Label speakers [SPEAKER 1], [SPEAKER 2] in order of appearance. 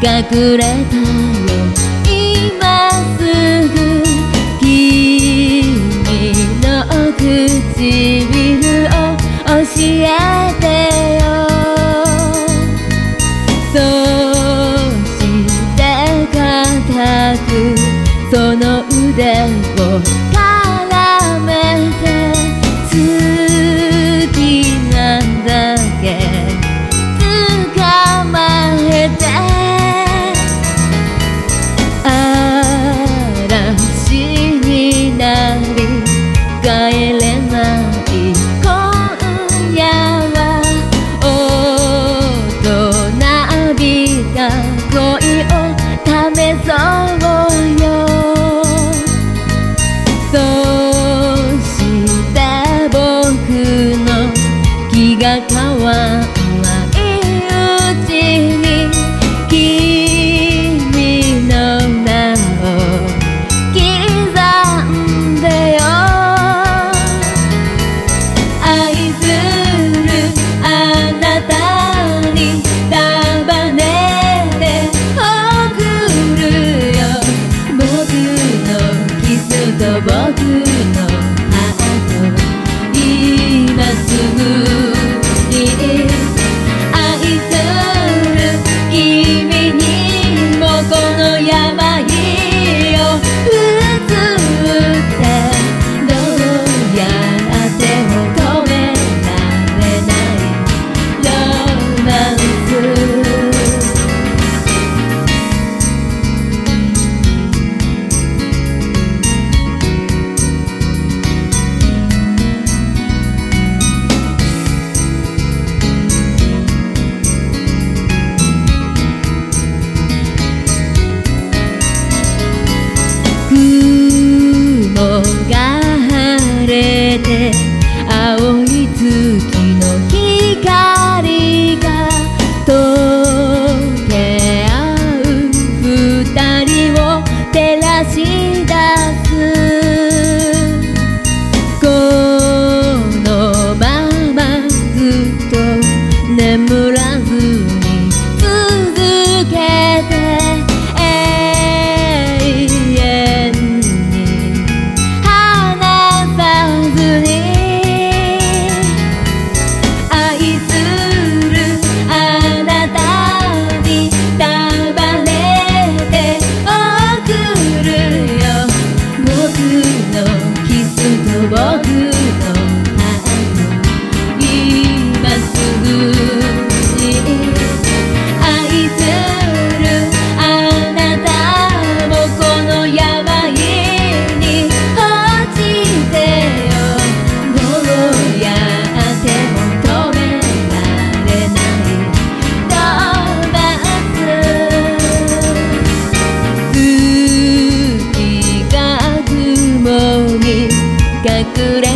[SPEAKER 1] くれたよ今すぐ君の唇を教えてよ。そして固くその腕をずっと僕隠れ